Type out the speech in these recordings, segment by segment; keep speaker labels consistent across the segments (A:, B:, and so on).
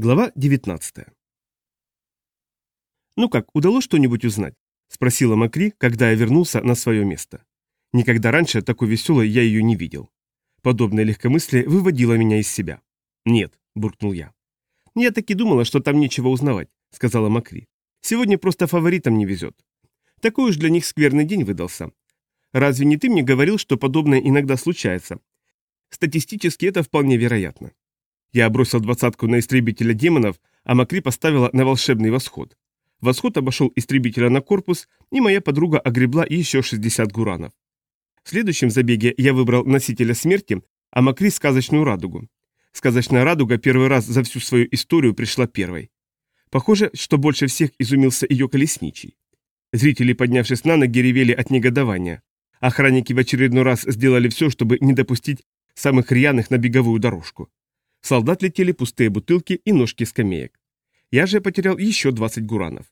A: Глава 19 «Ну как, удалось что-нибудь узнать?» – спросила Макри, когда я вернулся на свое место. Никогда раньше такой веселой я ее не видел. Подобное легкомыслие выводило меня из себя. «Нет», – буркнул я. «Я таки думала, что там нечего узнавать», – сказала Макри. «Сегодня просто фаворитам не везет. Такой уж для них скверный день выдался. Разве не ты мне говорил, что подобное иногда случается? Статистически это вполне вероятно. Я бросил двадцатку на истребителя демонов, а Макри поставила на волшебный восход. Восход обошел истребителя на корпус, и моя подруга огребла еще 60 гуранов. В следующем забеге я выбрал носителя смерти, а Макри – сказочную радугу. Сказочная радуга первый раз за всю свою историю пришла первой. Похоже, что больше всех изумился ее колесничий. Зрители, поднявшись на ноги, ревели от негодования. Охранники в очередной раз сделали все, чтобы не допустить самых рьяных на беговую дорожку солдат летели пустые бутылки и ножки скамеек. Я же потерял еще 20 гуранов.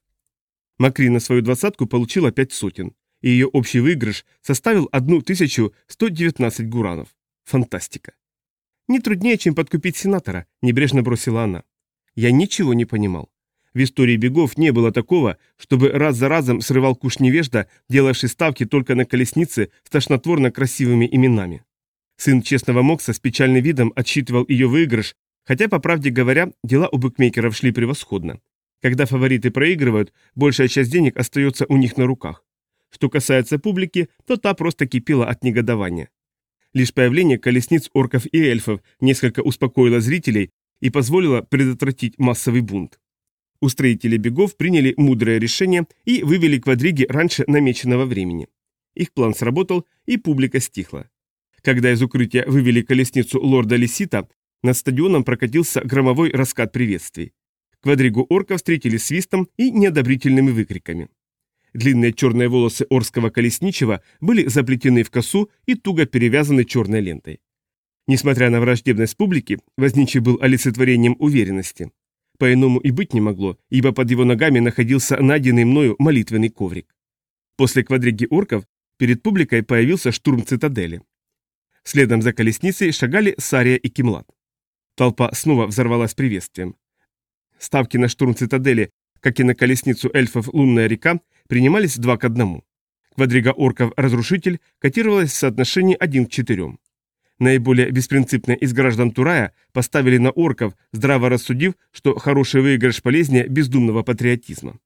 A: Макри на свою двадцатку получила 5 сотен, и ее общий выигрыш составил 1119 гуранов. Фантастика. Не труднее, чем подкупить сенатора, небрежно бросила она. Я ничего не понимал. В истории бегов не было такого, чтобы раз за разом срывал куш невежда, делавший ставки только на колесницы с тошнотворно красивыми именами. Сын честного Мокса с печальным видом отсчитывал ее выигрыш, хотя, по правде говоря, дела у букмекеров шли превосходно. Когда фавориты проигрывают, большая часть денег остается у них на руках. Что касается публики, то та просто кипела от негодования. Лишь появление колесниц орков и эльфов несколько успокоило зрителей и позволило предотвратить массовый бунт. Устроители бегов приняли мудрое решение и вывели квадриги раньше намеченного времени. Их план сработал, и публика стихла. Когда из укрытия вывели колесницу лорда Лисита, над стадионом прокатился громовой раскат приветствий. Квадригу орка встретили свистом и неодобрительными выкриками. Длинные черные волосы орского колесничего были заплетены в косу и туго перевязаны черной лентой. Несмотря на враждебность публики, Возничий был олицетворением уверенности. По-иному и быть не могло, ибо под его ногами находился найденный мною молитвенный коврик. После квадриги орков перед публикой появился штурм цитадели. Следом за колесницей шагали Сария и Кимлад. Толпа снова взорвалась приветствием. Ставки на штурм цитадели, как и на колесницу эльфов «Лунная река», принимались два к одному. Квадрига орков-разрушитель котировалась в соотношении 1 к 4. Наиболее беспринципные из граждан Турая поставили на орков, здраво рассудив, что хороший выигрыш полезнее бездумного патриотизма.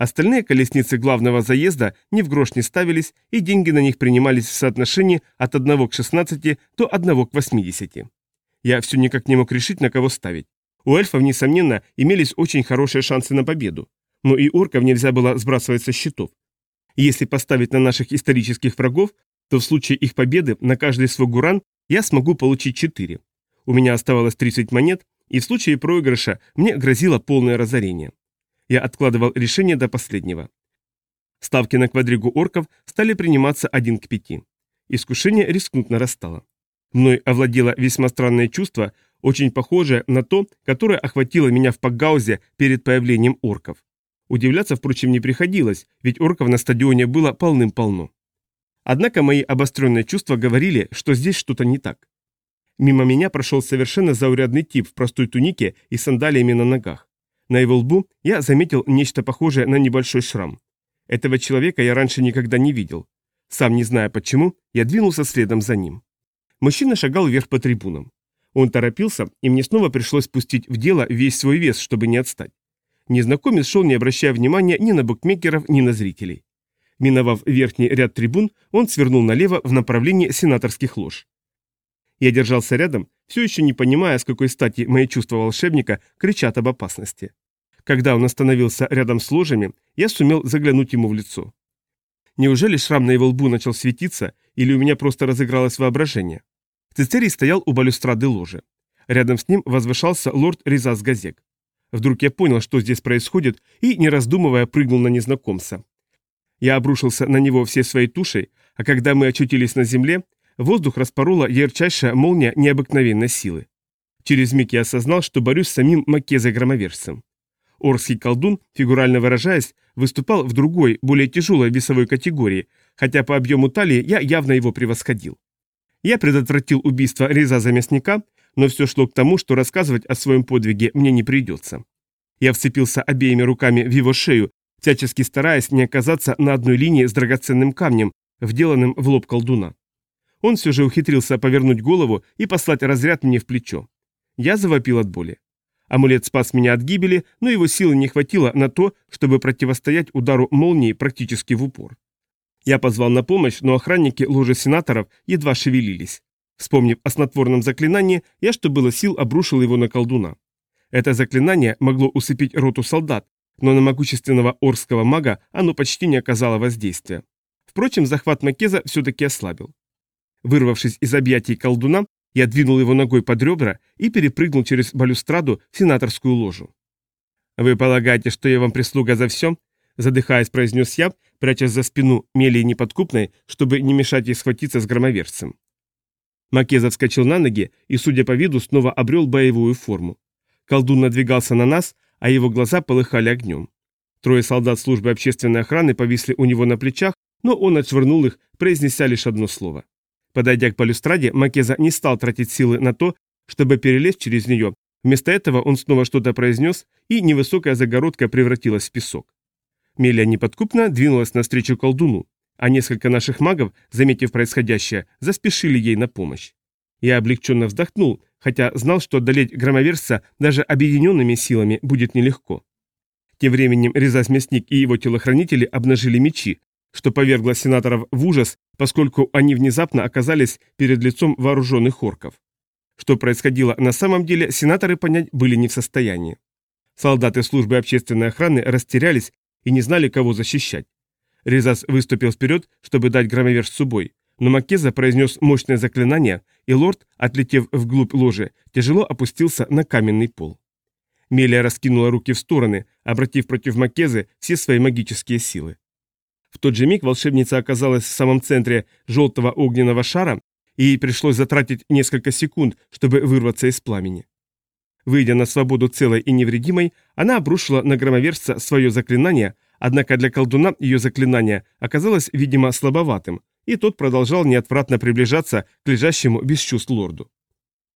A: Остальные колесницы главного заезда ни в грош не ставились, и деньги на них принимались в соотношении от 1 к 16 до 1 к 80. Я все никак не мог решить, на кого ставить. У эльфов, несомненно, имелись очень хорошие шансы на победу, но и орков нельзя было сбрасывать со счетов. Если поставить на наших исторических врагов, то в случае их победы на каждый свой гуран я смогу получить 4. У меня оставалось 30 монет, и в случае проигрыша мне грозило полное разорение. Я откладывал решение до последнего. Ставки на квадригу орков стали приниматься один к пяти. Искушение рискнуть нарастало. Мной овладело весьма странное чувство, очень похожее на то, которое охватило меня в Пакгаузе перед появлением орков. Удивляться, впрочем, не приходилось, ведь орков на стадионе было полным-полно. Однако мои обостренные чувства говорили, что здесь что-то не так. Мимо меня прошел совершенно заурядный тип в простой тунике и сандалиями на ногах. На его лбу я заметил нечто похожее на небольшой шрам. Этого человека я раньше никогда не видел. Сам не зная почему, я двинулся следом за ним. Мужчина шагал вверх по трибунам. Он торопился, и мне снова пришлось пустить в дело весь свой вес, чтобы не отстать. Незнакомец шел, не обращая внимания ни на букмекеров, ни на зрителей. Миновав верхний ряд трибун, он свернул налево в направлении сенаторских лож. Я держался рядом, все еще не понимая, с какой стати мои чувства волшебника кричат об опасности. Когда он остановился рядом с ложами, я сумел заглянуть ему в лицо. Неужели шрам на его лбу начал светиться, или у меня просто разыгралось воображение? Цицерий стоял у балюстрады ложи. Рядом с ним возвышался лорд Ризас Газек. Вдруг я понял, что здесь происходит, и, не раздумывая, прыгнул на незнакомца. Я обрушился на него всей своей тушей, а когда мы очутились на земле, воздух распорола ярчайшая молния необыкновенной силы. Через миг я осознал, что борюсь с самим Макезой-громовержцем. Орский колдун, фигурально выражаясь, выступал в другой, более тяжелой весовой категории, хотя по объему талии я явно его превосходил. Я предотвратил убийство Реза-заместника, но все шло к тому, что рассказывать о своем подвиге мне не придется. Я вцепился обеими руками в его шею, всячески стараясь не оказаться на одной линии с драгоценным камнем, вделанным в лоб колдуна. Он все же ухитрился повернуть голову и послать разряд мне в плечо. Я завопил от боли. Амулет спас меня от гибели, но его силы не хватило на то, чтобы противостоять удару молнии практически в упор. Я позвал на помощь, но охранники ложи сенаторов едва шевелились. Вспомнив о снотворном заклинании, я, что было сил, обрушил его на колдуна. Это заклинание могло усыпить роту солдат, но на могущественного орского мага оно почти не оказало воздействия. Впрочем, захват Макеза все-таки ослабил. Вырвавшись из объятий колдуна, я двинул его ногой под ребра и перепрыгнул через балюстраду в сенаторскую ложу. «Вы полагаете, что я вам прислуга за все?» Задыхаясь, произнес я, прячась за спину Мелии Неподкупной, чтобы не мешать ей схватиться с громоверцем. Макеза вскочил на ноги и, судя по виду, снова обрел боевую форму. Колдун надвигался на нас, а его глаза полыхали огнем. Трое солдат службы общественной охраны повисли у него на плечах, но он отшвырнул их, произнеся лишь одно слово. Подойдя к балюстраде, Макеза не стал тратить силы на то, чтобы перелезть через нее. Вместо этого он снова что-то произнес, и невысокая загородка превратилась в песок. Мелия неподкупно двинулась навстречу колдуну, а несколько наших магов, заметив происходящее, заспешили ей на помощь. Я облегченно вздохнул, хотя знал, что одолеть громоверца даже объединенными силами будет нелегко. Тем временем Резас-мясник и его телохранители обнажили мечи, что повергло сенаторов в ужас, поскольку они внезапно оказались перед лицом вооруженных орков. Что происходило на самом деле, сенаторы понять были не в состоянии. Солдаты службы общественной охраны растерялись и не знали, кого защищать. Резас выступил вперед, чтобы дать громоверцу бой, но Маккеза произнес мощное заклинание, и лорд, отлетев вглубь ложи, тяжело опустился на каменный пол. Мелия раскинула руки в стороны, обратив против Маккезы все свои магические силы. В тот же миг волшебница оказалась в самом центре желтого огненного шара, и ей пришлось затратить несколько секунд, чтобы вырваться из пламени. Выйдя на свободу целой и невредимой, она обрушила на громоверца свое заклинание, однако для колдуна ее заклинание оказалось, видимо, слабоватым, и тот продолжал неотвратно приближаться к лежащему без чувств лорду.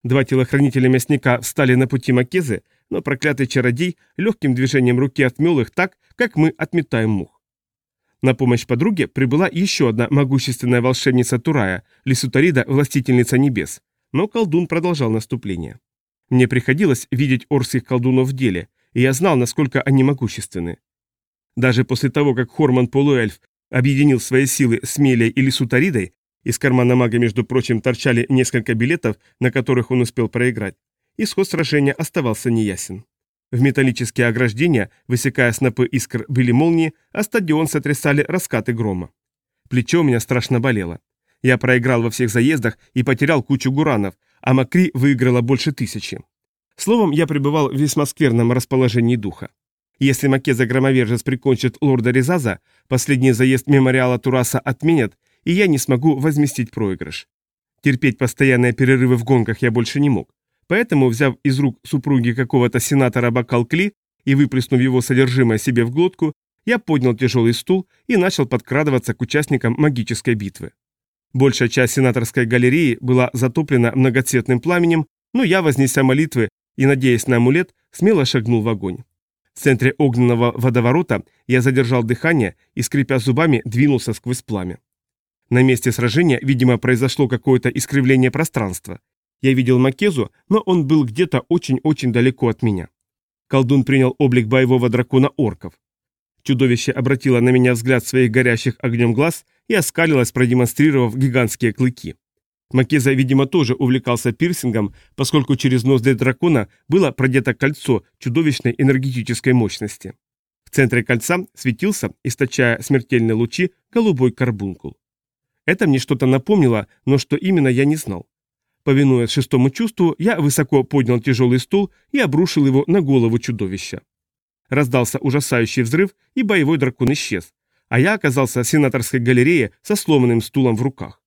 A: Два телохранителя мясника встали на пути Макезы, но проклятый чародей легким движением руки отмел их так, как мы отметаем мух. На помощь подруге прибыла еще одна могущественная волшебница Турая, Лисутарида, властительница небес, но колдун продолжал наступление. Мне приходилось видеть орских колдунов в деле, и я знал, насколько они могущественны. Даже после того, как Хорман Полуэльф объединил свои силы с Мелией или Сутаридой, из кармана мага, между прочим, торчали несколько билетов, на которых он успел проиграть, исход сражения оставался неясен. В металлические ограждения, высекая снопы искр, были молнии, а стадион сотрясали раскаты грома. Плечо у меня страшно болело. Я проиграл во всех заездах и потерял кучу гуранов, а Макри выиграла больше тысячи. Словом, я пребывал в весьма скверном расположении духа. Если Макеза Громовержец прикончит лорда Резаза, последний заезд мемориала Тураса отменят, и я не смогу возместить проигрыш. Терпеть постоянные перерывы в гонках я больше не мог. Поэтому, взяв из рук супруги какого-то сенатора бокал кли и выплеснув его содержимое себе в глотку, я поднял тяжелый стул и начал подкрадываться к участникам магической битвы. Большая часть сенаторской галереи была затоплена многоцветным пламенем, но я, вознеся молитвы и надеясь на амулет, смело шагнул в огонь. В центре огненного водоворота я задержал дыхание и, скрипя зубами, двинулся сквозь пламя. На месте сражения, видимо, произошло какое-то искривление пространства. Я видел Макезу, но он был где-то очень-очень далеко от меня. Колдун принял облик боевого дракона орков. Чудовище обратило на меня взгляд своих горящих огнем глаз и оскалилось, продемонстрировав гигантские клыки. Макеза, видимо, тоже увлекался пирсингом, поскольку через ноздри дракона было продето кольцо чудовищной энергетической мощности. В центре кольца светился, источая смертельные лучи, голубой карбункул. Это мне что-то напомнило, но что именно я не знал. Повинуясь шестому чувству, я высоко поднял тяжелый стул и обрушил его на голову чудовища. Раздался ужасающий взрыв, и боевой дракон исчез, а я оказался в сенаторской галерее со сломанным стулом в руках.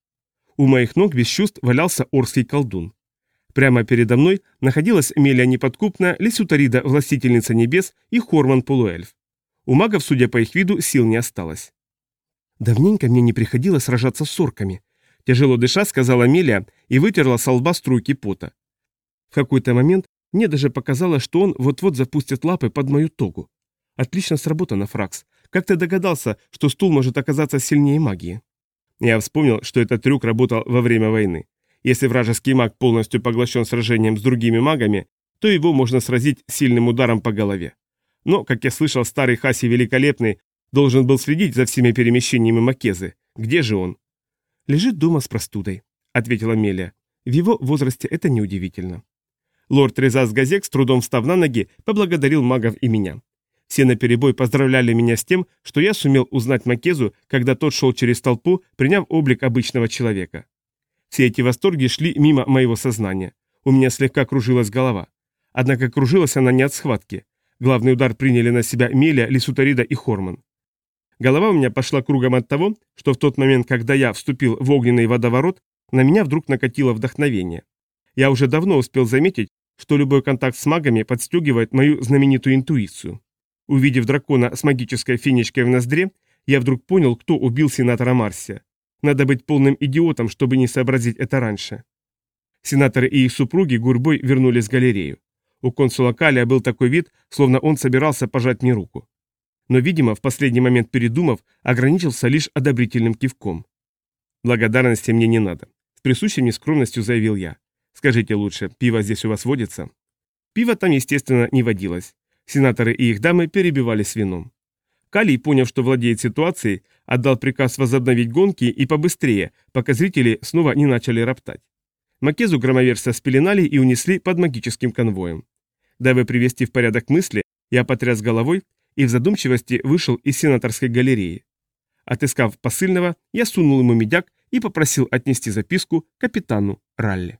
A: У моих ног без чувств валялся орский колдун. Прямо передо мной находилась Мелия Неподкупная, Лисютарида, Властительница Небес и Хорман Полуэльф. У магов, судя по их виду, сил не осталось. «Давненько мне не приходилось сражаться с орками», – тяжело дыша сказала Мелия и вытерла со лба струйки пота. В какой-то момент мне даже показалось, что он вот-вот запустит лапы под мою тогу. Отлично сработано, Фракс. Как ты догадался, что стул может оказаться сильнее магии? Я вспомнил, что этот трюк работал во время войны. Если вражеский маг полностью поглощен сражением с другими магами, то его можно сразить сильным ударом по голове. Но, как я слышал, старый Хаси Великолепный должен был следить за всеми перемещениями Макезы. Где же он? Лежит дома с простудой, ответила Мелия. В его возрасте это неудивительно. Лорд Резас Газек, с трудом встав на ноги, поблагодарил магов и меня. Все наперебой поздравляли меня с тем, что я сумел узнать Макезу, когда тот шел через толпу, приняв облик обычного человека. Все эти восторги шли мимо моего сознания. У меня слегка кружилась голова. Однако кружилась она не от схватки. Главный удар приняли на себя Меля, Лисутарида и Хорман. Голова у меня пошла кругом от того, что в тот момент, когда я вступил в огненный водоворот, на меня вдруг накатило вдохновение. Я уже давно успел заметить, что любой контакт с магами подстегивает мою знаменитую интуицию. Увидев дракона с магической финичкой в ноздре, я вдруг понял, кто убил сенатора Марсия. Надо быть полным идиотом, чтобы не сообразить это раньше. Сенаторы и их супруги гурьбой вернулись в галерею. У консула Калия был такой вид, словно он собирался пожать мне руку. Но, видимо, в последний момент передумав, ограничился лишь одобрительным кивком. «Благодарности мне не надо», — с присущей нескромностью заявил я. «Скажите лучше, пиво здесь у вас водится?» Пиво там, естественно, не водилось. Сенаторы и их дамы перебивались вином. Калий, поняв, что владеет ситуацией, отдал приказ возобновить гонки и побыстрее, пока зрители снова не начали роптать. Макезу громоверса спеленали и унесли под магическим конвоем. Дабы привести в порядок мысли, я потряс головой и в задумчивости вышел из сенаторской галереи. Отыскав посыльного, я сунул ему медяк и попросил отнести записку капитану Ралли.